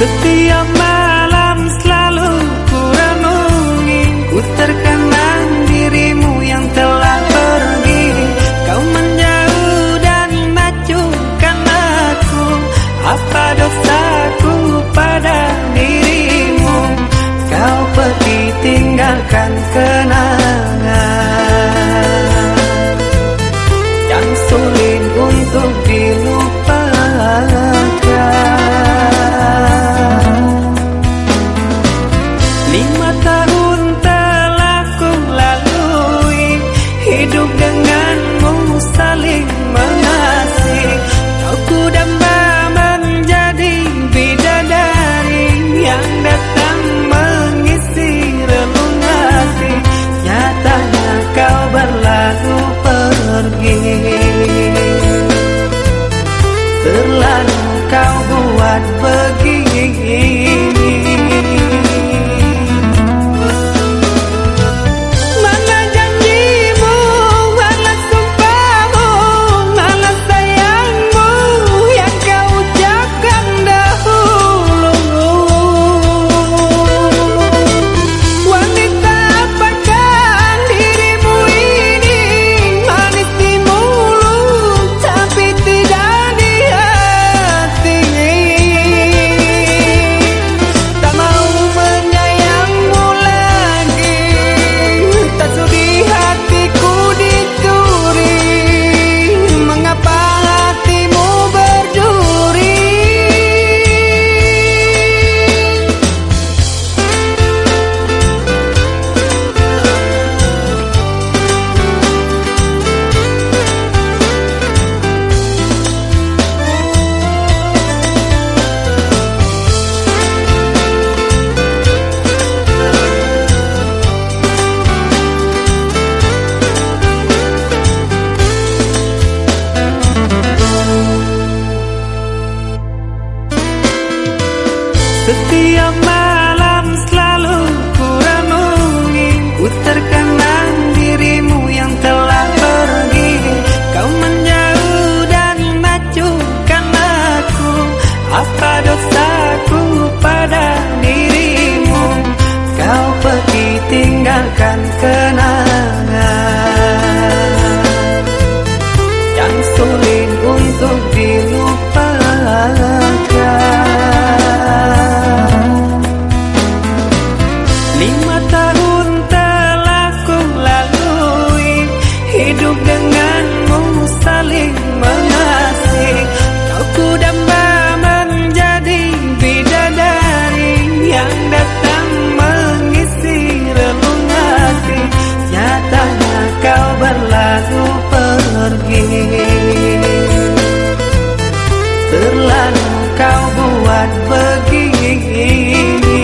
that the young man rasaku pada dirimu Kau pergi tinggalkan kenangan. Yang sulit untuk di kau buat begini.